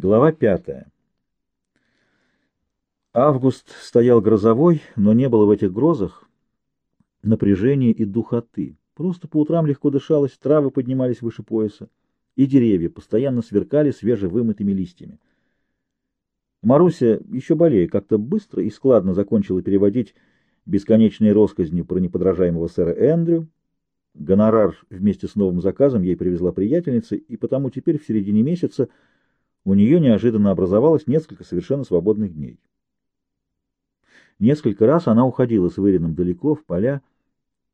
Глава пятая. Август стоял грозовой, но не было в этих грозах напряжения и духоты. Просто по утрам легко дышалось, травы поднимались выше пояса, и деревья постоянно сверкали свежевымытыми листьями. Маруся, еще более, как-то быстро и складно закончила переводить бесконечные росказни про неподражаемого сэра Эндрю. Гонорар вместе с новым заказом ей привезла приятельница, и потому теперь в середине месяца у нее неожиданно образовалось несколько совершенно свободных дней. Несколько раз она уходила с Вырином далеко, в поля,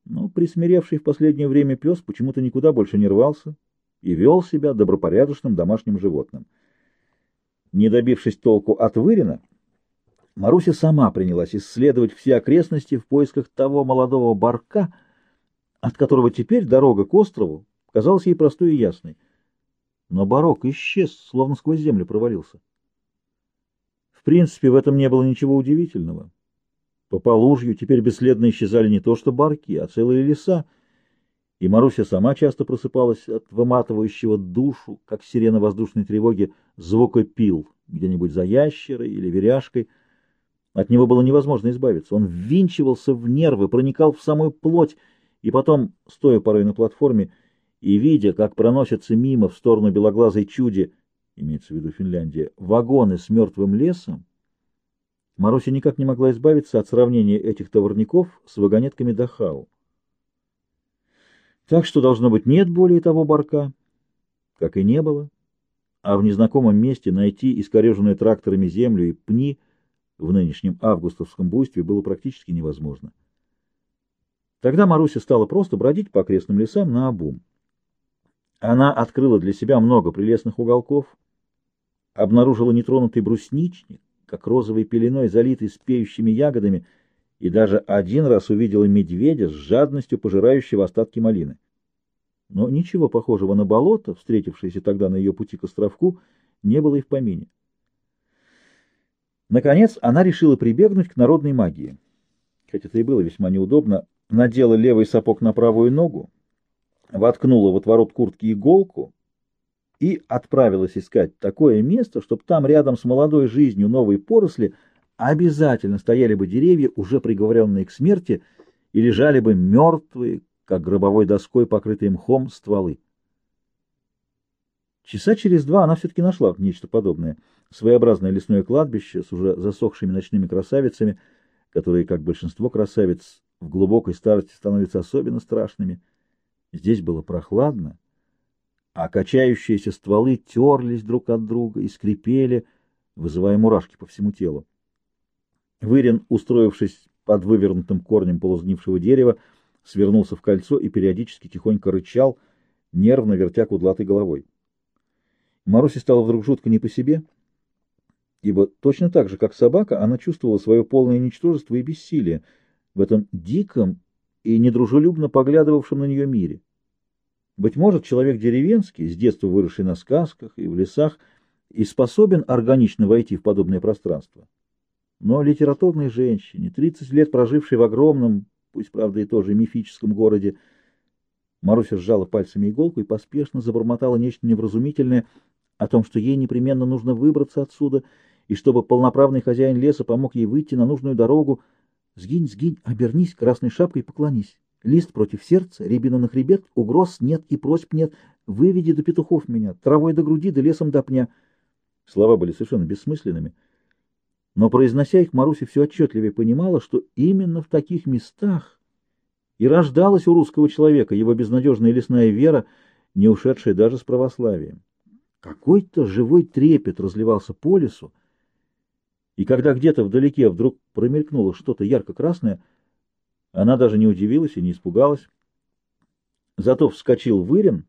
но присмиревший в последнее время пес почему-то никуда больше не рвался и вел себя добропорядочным домашним животным. Не добившись толку от Вырина, Маруся сама принялась исследовать все окрестности в поисках того молодого барка, от которого теперь дорога к острову казалась ей простой и ясной но барок исчез, словно сквозь землю провалился. В принципе, в этом не было ничего удивительного. По полужью теперь бесследно исчезали не то что барки, а целые леса, и Маруся сама часто просыпалась от выматывающего душу, как сирена воздушной тревоги, звука пил где-нибудь за ящерой или веряшкой. От него было невозможно избавиться. Он ввинчивался в нервы, проникал в самую плоть, и потом, стоя порой на платформе, и, видя, как проносятся мимо в сторону белоглазой чуди, имеется в виду Финляндия, вагоны с мертвым лесом, Маруся никак не могла избавиться от сравнения этих товарников с вагонетками Дахау. Так что, должно быть, нет более того барка, как и не было, а в незнакомом месте найти искореженную тракторами землю и пни в нынешнем августовском буйстве было практически невозможно. Тогда Маруся стала просто бродить по окрестным лесам на обум. Она открыла для себя много прелестных уголков, обнаружила нетронутый брусничник, как розовой пеленой, залитый спеющими ягодами, и даже один раз увидела медведя с жадностью пожирающего остатки малины. Но ничего похожего на болото, встретившееся тогда на ее пути к островку, не было и в помине. Наконец она решила прибегнуть к народной магии. Хотя это и было весьма неудобно, надела левый сапог на правую ногу, воткнула в отворот куртки иголку и отправилась искать такое место, чтобы там рядом с молодой жизнью новой поросли обязательно стояли бы деревья, уже приговоренные к смерти, и лежали бы мертвые, как гробовой доской, покрытые мхом, стволы. Часа через два она все-таки нашла нечто подобное. Своеобразное лесное кладбище с уже засохшими ночными красавицами, которые, как большинство красавиц, в глубокой старости становятся особенно страшными — Здесь было прохладно, а качающиеся стволы терлись друг от друга и скрипели, вызывая мурашки по всему телу. Вырин, устроившись под вывернутым корнем полузгнившего дерева, свернулся в кольцо и периодически тихонько рычал, нервно вертя кудлатой головой. Марусе стало вдруг жутко не по себе, ибо точно так же, как собака, она чувствовала свое полное ничтожество и бессилие в этом диком и недружелюбно поглядывавшем на нее мире. Быть может, человек деревенский, с детства выросший на сказках и в лесах, и способен органично войти в подобное пространство. Но литературной женщине, 30 лет прожившей в огромном, пусть, правда, и тоже мифическом городе, Маруся сжала пальцами иголку и поспешно забормотала нечто невразумительное о том, что ей непременно нужно выбраться отсюда, и чтобы полноправный хозяин леса помог ей выйти на нужную дорогу, Сгинь, сгинь, обернись красной шапкой и поклонись. Лист против сердца, рябина на хребет, угроз нет и просьб нет. Выведи до петухов меня, травой до груди, да лесом до пня. Слова были совершенно бессмысленными. Но, произнося их, Маруся все отчетливее понимала, что именно в таких местах и рождалась у русского человека его безнадежная лесная вера, не ушедшая даже с православием. Какой-то живой трепет разливался по лесу, и когда где-то вдалеке вдруг промелькнуло что-то ярко-красное, она даже не удивилась и не испугалась. Зато вскочил Вырин,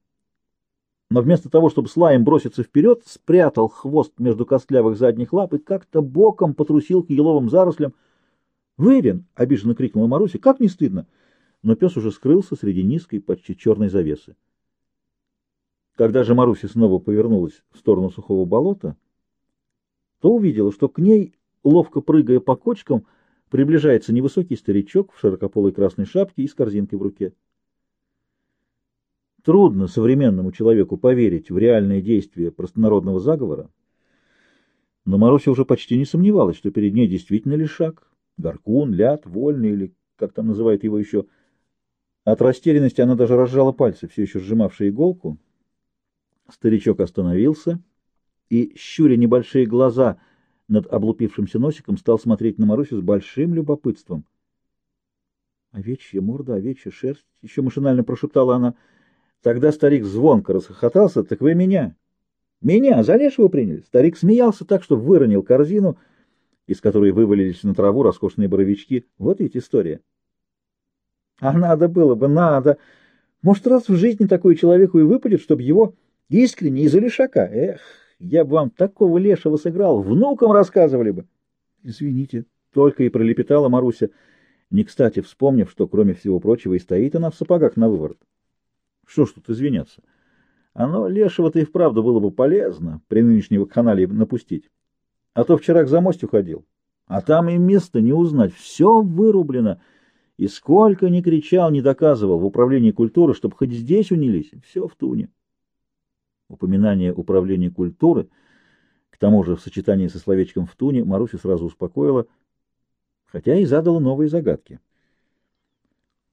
но вместо того, чтобы с лаем броситься вперед, спрятал хвост между костлявых задних лап и как-то боком потрусил к еловым зарослям. «Вырин!» — обиженно крикнула Маруся. «Как не стыдно!» Но пес уже скрылся среди низкой, почти черной завесы. Когда же Маруся снова повернулась в сторону сухого болота, то увидела, что к ней, ловко прыгая по кочкам, приближается невысокий старичок в широкополой красной шапке и с корзинкой в руке. Трудно современному человеку поверить в реальное действие простонародного заговора, Но Маруся уже почти не сомневалась, что перед ней действительно лишак, горкун, ляд, вольный или как там называют его еще. От растерянности она даже разжала пальцы, все еще сжимавшие иголку. Старичок остановился и, щуря небольшие глаза над облупившимся носиком, стал смотреть на Марусю с большим любопытством. «Овечья морда, овечья шерсть!» — еще машинально прошептала она. Тогда старик звонко расхохотался. «Так вы меня!» «Меня! За лешего приняли!» Старик смеялся так, что выронил корзину, из которой вывалились на траву роскошные боровички. Вот ведь история. А надо было бы, надо. Может, раз в жизни такой человеку и выпадет, чтобы его искренне из-за лишака. Эх, я бы вам такого лешего сыграл, внукам рассказывали бы. Извините, только и пролепетала Маруся, не кстати вспомнив, что, кроме всего прочего, и стоит она в сапогах на выворот. Что ж тут извиняться? Оно лешего-то и вправду было бы полезно при нынешней вакханалии напустить. А то вчера к замостью ходил, а там и место не узнать, все вырублено — и сколько ни кричал, ни доказывал в управлении культуры, чтобы хоть здесь унились, все в туне. Упоминание управления культуры, к тому же в сочетании со словечком «в туне», Марусю сразу успокоила, хотя и задала новые загадки.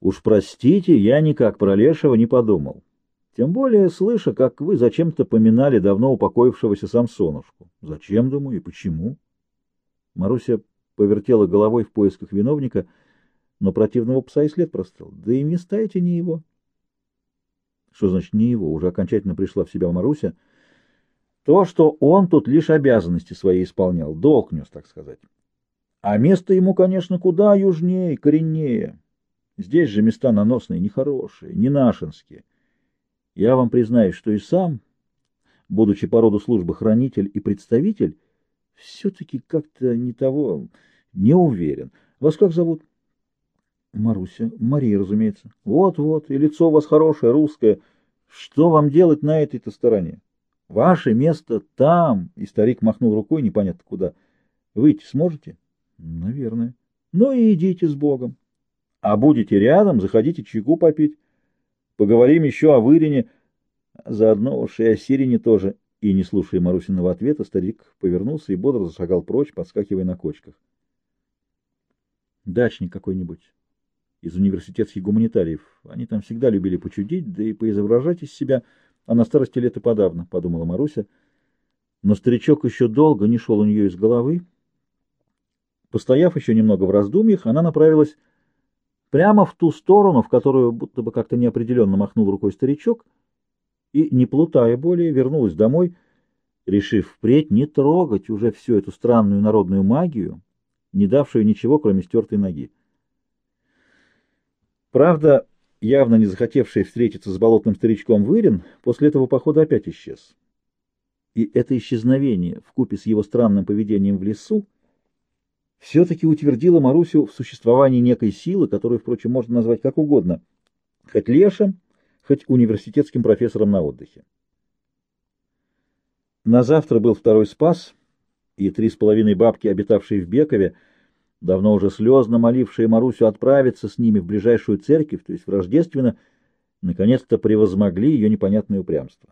«Уж простите, я никак про Лешего не подумал. Тем более, слыша, как вы зачем-то поминали давно упокоившегося Самсонушку. Зачем, думаю, и почему?» Маруся повертела головой в поисках виновника — но противного пса и след простыл. Да и места эти не его. Что значит не его? Уже окончательно пришла в себя Маруся. То, что он тут лишь обязанности свои исполнял, долг нес, так сказать. А место ему, конечно, куда южнее, кореннее. Здесь же места наносные, нехорошие, не нашинские. Я вам признаюсь, что и сам, будучи по роду службы хранитель и представитель, все-таки как-то не того, не уверен. Вас как зовут? Маруся. Мария, разумеется. Вот-вот, и лицо у вас хорошее, русское. Что вам делать на этой-то стороне? Ваше место там. И старик махнул рукой непонятно куда. Выйти сможете? Наверное. Ну и идите с Богом. А будете рядом, заходите чайку попить. Поговорим еще о Вырине, заодно уж и о Сирине тоже. И, не слушая Марусиного ответа, старик повернулся и бодро зашагал прочь, подскакивая на кочках. Дачник какой-нибудь из университетских гуманитариев. Они там всегда любили почудить, да и поизображать из себя, а на старости лет и подавно, — подумала Маруся. Но старичок еще долго не шел у нее из головы. Постояв еще немного в раздумьях, она направилась прямо в ту сторону, в которую будто бы как-то неопределенно махнул рукой старичок, и, не плутая более, вернулась домой, решив впредь не трогать уже всю эту странную народную магию, не давшую ничего, кроме стертой ноги. Правда, явно не захотевший встретиться с болотным старичком Вырин, после этого похода опять исчез. И это исчезновение, вкупе с его странным поведением в лесу, все-таки утвердило Марусю в существовании некой силы, которую, впрочем, можно назвать как угодно, хоть лешим, хоть университетским профессором на отдыхе. На завтра был второй спас, и три с половиной бабки, обитавшие в Бекове, давно уже слезно молившие Марусю отправиться с ними в ближайшую церковь, то есть в Рождественно, наконец-то превозмогли ее непонятное упрямство.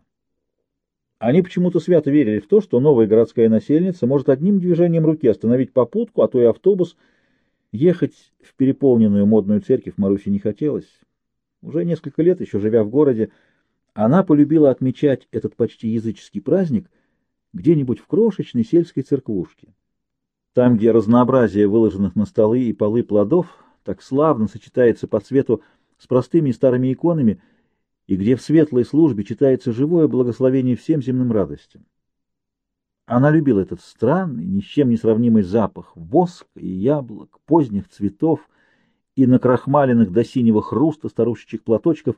Они почему-то свято верили в то, что новая городская насельница может одним движением руки остановить попутку, а то и автобус. Ехать в переполненную модную церковь Марусе не хотелось. Уже несколько лет, еще живя в городе, она полюбила отмечать этот почти языческий праздник где-нибудь в крошечной сельской церквушке. Там, где разнообразие выложенных на столы и полы плодов так славно сочетается по цвету с простыми и старыми иконами, и где в светлой службе читается живое благословение всем земным радостям. Она любила этот странный, ни с чем не сравнимый запах воска и яблок, поздних цветов и накрахмаленных до синего хруста старушечьих платочков,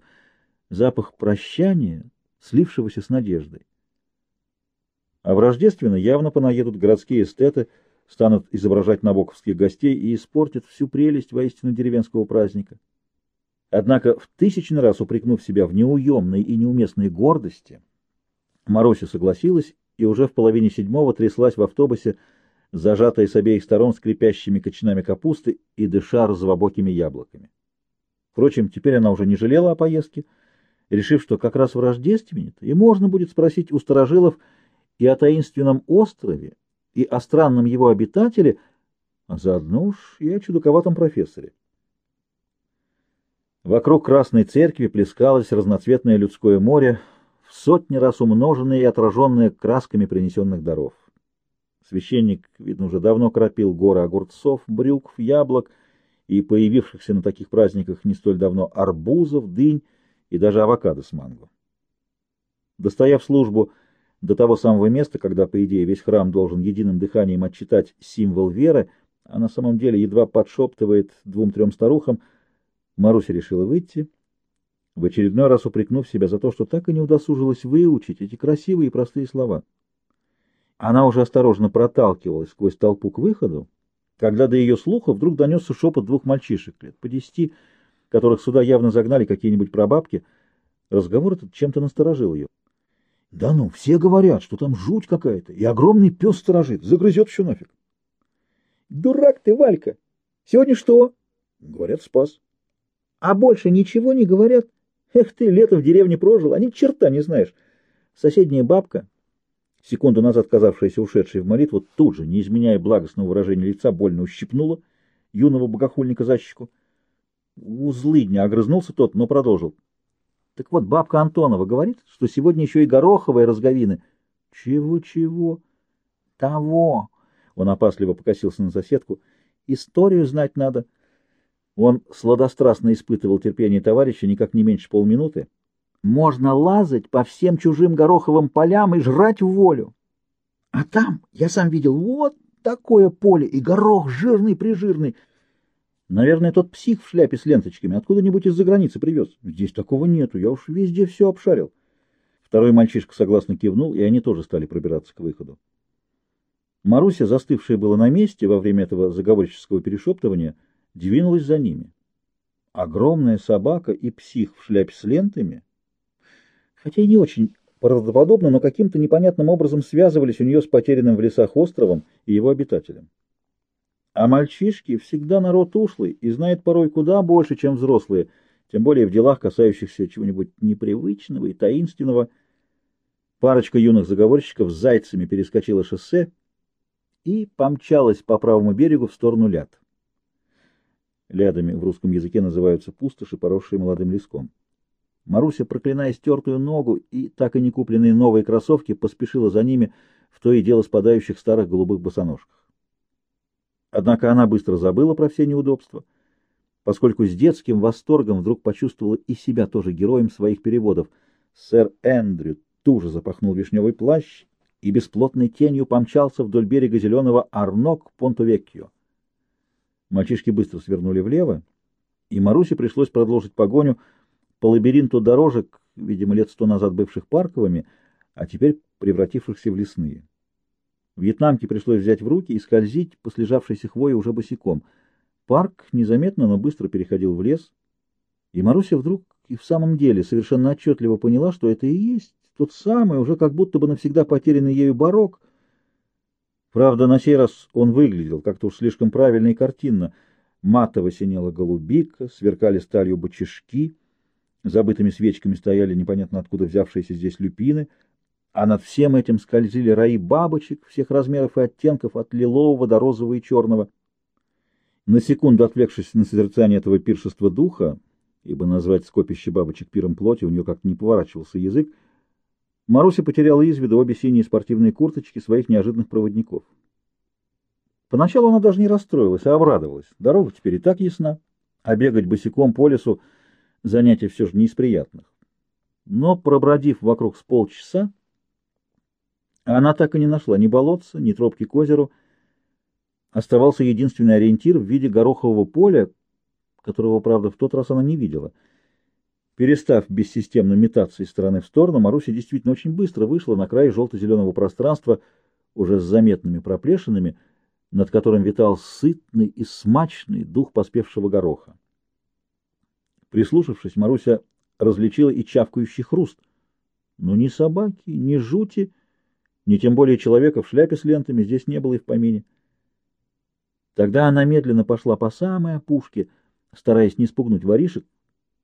запах прощания, слившегося с надеждой. А в Рождественно явно понаедут городские эстеты — станут изображать набоковских гостей и испортят всю прелесть воистину деревенского праздника. Однако, в тысячный раз упрекнув себя в неуемной и неуместной гордости, Маруся согласилась и уже в половине седьмого тряслась в автобусе, зажатая с обеих сторон скрипящими кочанами капусты и дыша розовобокими яблоками. Впрочем, теперь она уже не жалела о поездке, решив, что как раз в Рождествене и можно будет спросить у старожилов и о таинственном острове, и о странном его обитателе, а заодно уж и о чудаковатом профессоре. Вокруг Красной Церкви плескалось разноцветное людское море, в сотни раз умноженное и отраженное красками принесенных даров. Священник, видно, уже давно кропил горы огурцов, брюкв, яблок и появившихся на таких праздниках не столь давно арбузов, дынь и даже авокадо с манго. Достояв службу до того самого места, когда, по идее, весь храм должен единым дыханием отчитать символ веры, а на самом деле едва подшептывает двум-трем старухам, Маруся решила выйти, в очередной раз упрекнув себя за то, что так и не удосужилась выучить эти красивые и простые слова. Она уже осторожно проталкивалась сквозь толпу к выходу, когда до ее слуха вдруг донесся шепот двух мальчишек лет по десяти, которых сюда явно загнали какие-нибудь прабабки. Разговор этот чем-то насторожил ее. — Да ну, все говорят, что там жуть какая-то, и огромный пес сторожит, загрызет все нафиг. — Дурак ты, Валька! Сегодня что? — Говорят, спас. — А больше ничего не говорят? Эх ты, лето в деревне прожил, а ни черта не знаешь. Соседняя бабка секунду назад казавшаяся ушедшей в молитву, тут же, не изменяя благостного выражения лица, больно ущипнула юного богохульника за щеку. У злыдня огрызнулся тот, но продолжил. Так вот, бабка Антонова говорит, что сегодня еще и гороховые разговины. Чего-чего? Того. Он опасливо покосился на соседку. Историю знать надо. Он сладострастно испытывал терпение товарища никак не меньше полминуты, можно лазать по всем чужим гороховым полям и жрать в волю. А там, я сам видел, вот такое поле, и горох жирный-прижирный. Наверное, тот псих в шляпе с ленточками откуда-нибудь из-за границы привез. Здесь такого нету, я уж везде все обшарил. Второй мальчишка согласно кивнул, и они тоже стали пробираться к выходу. Маруся, застывшая была на месте во время этого заговорческого перешептывания, двинулась за ними. Огромная собака и псих в шляпе с лентами — хотя и не очень правдоподобно, но каким-то непонятным образом связывались у нее с потерянным в лесах островом и его обитателем. А мальчишки всегда народ ушлый и знает порой куда больше, чем взрослые, тем более в делах, касающихся чего-нибудь непривычного и таинственного. Парочка юных заговорщиков с зайцами перескочила шоссе и помчалась по правому берегу в сторону ляд. Лядами в русском языке называются пустоши, поросшие молодым леском. Маруся, проклиная стертую ногу и так и не купленные новые кроссовки, поспешила за ними в то и дело спадающих старых голубых босоножках. Однако она быстро забыла про все неудобства, поскольку с детским восторгом вдруг почувствовала и себя тоже героем своих переводов. Сэр Эндрю туже запахнул вишневый плащ и бесплотной тенью помчался вдоль берега зеленого Арнок Понтовеккио. Мальчишки быстро свернули влево, и Марусе пришлось продолжить погоню, по лабиринту дорожек, видимо, лет сто назад бывших парковыми, а теперь превратившихся в лесные. Вьетнамке пришлось взять в руки и скользить по слежавшейся хвое уже босиком. Парк незаметно, но быстро переходил в лес, и Маруся вдруг и в самом деле совершенно отчетливо поняла, что это и есть тот самый, уже как будто бы навсегда потерянный ею барок. Правда, на сей раз он выглядел как-то уж слишком правильно и картинно. Матово синела голубика, сверкали сталью бочишки — Забытыми свечками стояли непонятно откуда взявшиеся здесь люпины, а над всем этим скользили раи бабочек всех размеров и оттенков, от лилового до розового и черного. На секунду отвлекшись на созерцание этого пиршества духа, ибо назвать скопище бабочек пиром плоти у нее как-то не поворачивался язык, Маруся потеряла из виду обе синие спортивные курточки своих неожиданных проводников. Поначалу она даже не расстроилась, а обрадовалась. Дорога теперь и так ясна, а бегать босиком по лесу занятие все же не из приятных. Но, пробродив вокруг с полчаса, она так и не нашла ни болотца, ни тропки к озеру. Оставался единственный ориентир в виде горохового поля, которого, правда, в тот раз она не видела. Перестав бессистемно метаться из стороны в сторону, Маруся действительно очень быстро вышла на край желто-зеленого пространства, уже с заметными проплешинами, над которым витал сытный и смачный дух поспевшего гороха. Прислушавшись, Маруся различила и чавкающий хруст. Но ни собаки, ни жути, ни тем более человека в шляпе с лентами здесь не было и в помине. Тогда она медленно пошла по самой опушке, стараясь не спугнуть воришек,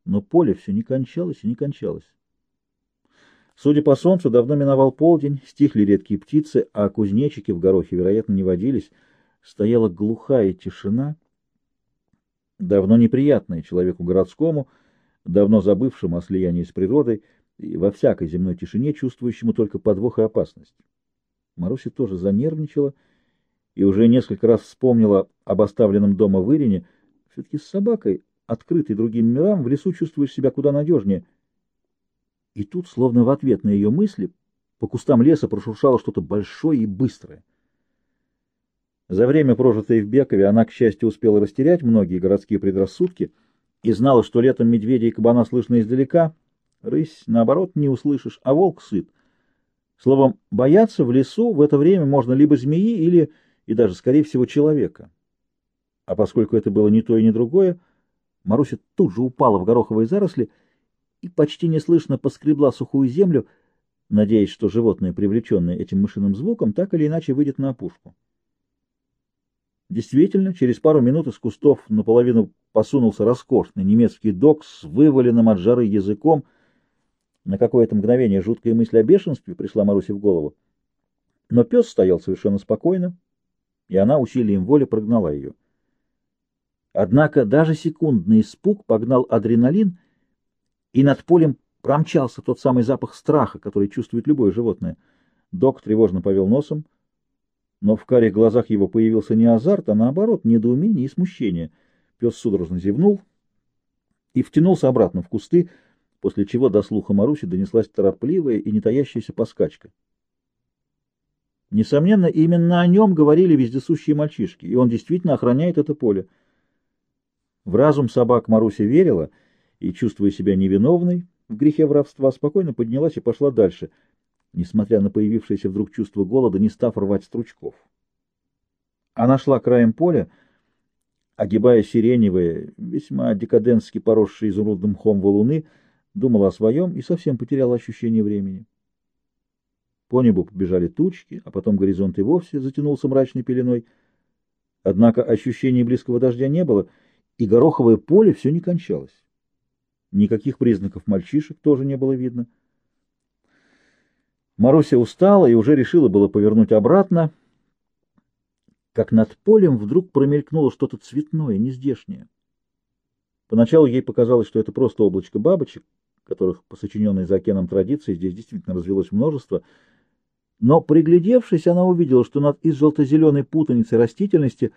но поле все не кончалось и не кончалось. Судя по солнцу, давно миновал полдень, стихли редкие птицы, а кузнечики в горохе, вероятно, не водились. Стояла глухая тишина, давно неприятная человеку городскому, давно забывшему о слиянии с природой и во всякой земной тишине чувствующему только подвох и опасность. Маруся тоже занервничала и уже несколько раз вспомнила об оставленном дома в Ирине. Все-таки с собакой, открытой другим мирам, в лесу чувствуешь себя куда надежнее. И тут, словно в ответ на ее мысли, по кустам леса прошуршало что-то большое и быстрое. За время, прожитое в Бекове, она, к счастью, успела растерять многие городские предрассудки и знала, что летом медведя и кабана слышно издалека, рысь, наоборот, не услышишь, а волк сыт. Словом, бояться в лесу в это время можно либо змеи, или, и даже, скорее всего, человека. А поскольку это было ни то и ни другое, Маруся тут же упала в гороховые заросли и почти неслышно поскребла сухую землю, надеясь, что животное, привлеченное этим мышиным звуком, так или иначе выйдет на опушку. Действительно, через пару минут из кустов наполовину посунулся роскошный немецкий дог с вываленным от жары языком. На какое-то мгновение жуткая мысль о бешенстве пришла Марусе в голову. Но пес стоял совершенно спокойно, и она усилием воли прогнала ее. Однако даже секундный испуг погнал адреналин, и над полем промчался тот самый запах страха, который чувствует любое животное. Док тревожно повел носом, но в карих глазах его появился не азарт, а наоборот, недоумение и смущение. Пес судорожно зевнул и втянулся обратно в кусты, после чего до слуха Маруси донеслась торопливая и не таящаяся поскачка. Несомненно, именно о нем говорили вездесущие мальчишки, и он действительно охраняет это поле. В разум собак Маруся верила и, чувствуя себя невиновной, в грехе воровства спокойно поднялась и пошла дальше — несмотря на появившееся вдруг чувство голода, не став рвать стручков. Она шла краем поля, огибая сиреневые, весьма декадентски поросшие изумрудным мхом валуны, думала о своем и совсем потеряла ощущение времени. По небу побежали тучки, а потом горизонт и вовсе затянулся мрачной пеленой. Однако ощущения близкого дождя не было, и гороховое поле все не кончалось. Никаких признаков мальчишек тоже не было видно. Маруся устала и уже решила было повернуть обратно, как над полем вдруг промелькнуло что-то цветное, нездешнее. Поначалу ей показалось, что это просто облачко бабочек, которых по сочиненной за океаном традиции здесь действительно развелось множество, но, приглядевшись, она увидела, что над из желто-зеленой путаницы растительности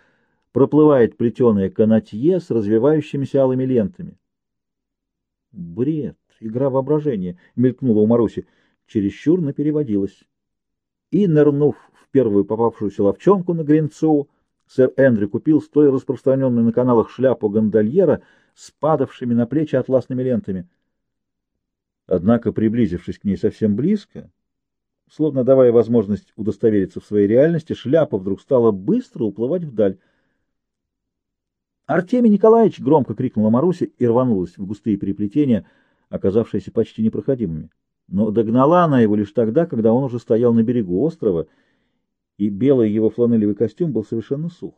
проплывает плетеное канатье с развивающимися алыми лентами. «Бред! Игра воображения!» — мелькнула у Маруси чересчур напереводилась. И, нырнув в первую попавшуюся ловчонку на Гринцоу, сэр Эндрю купил столь распространенную на каналах шляпу гондольера с падавшими на плечи атласными лентами. Однако, приблизившись к ней совсем близко, словно давая возможность удостовериться в своей реальности, шляпа вдруг стала быстро уплывать вдаль. «Артемий Николаевич!» — громко крикнула Маруся и рванулась в густые переплетения, оказавшиеся почти непроходимыми но догнала она его лишь тогда, когда он уже стоял на берегу острова, и белый его фланелевый костюм был совершенно сух.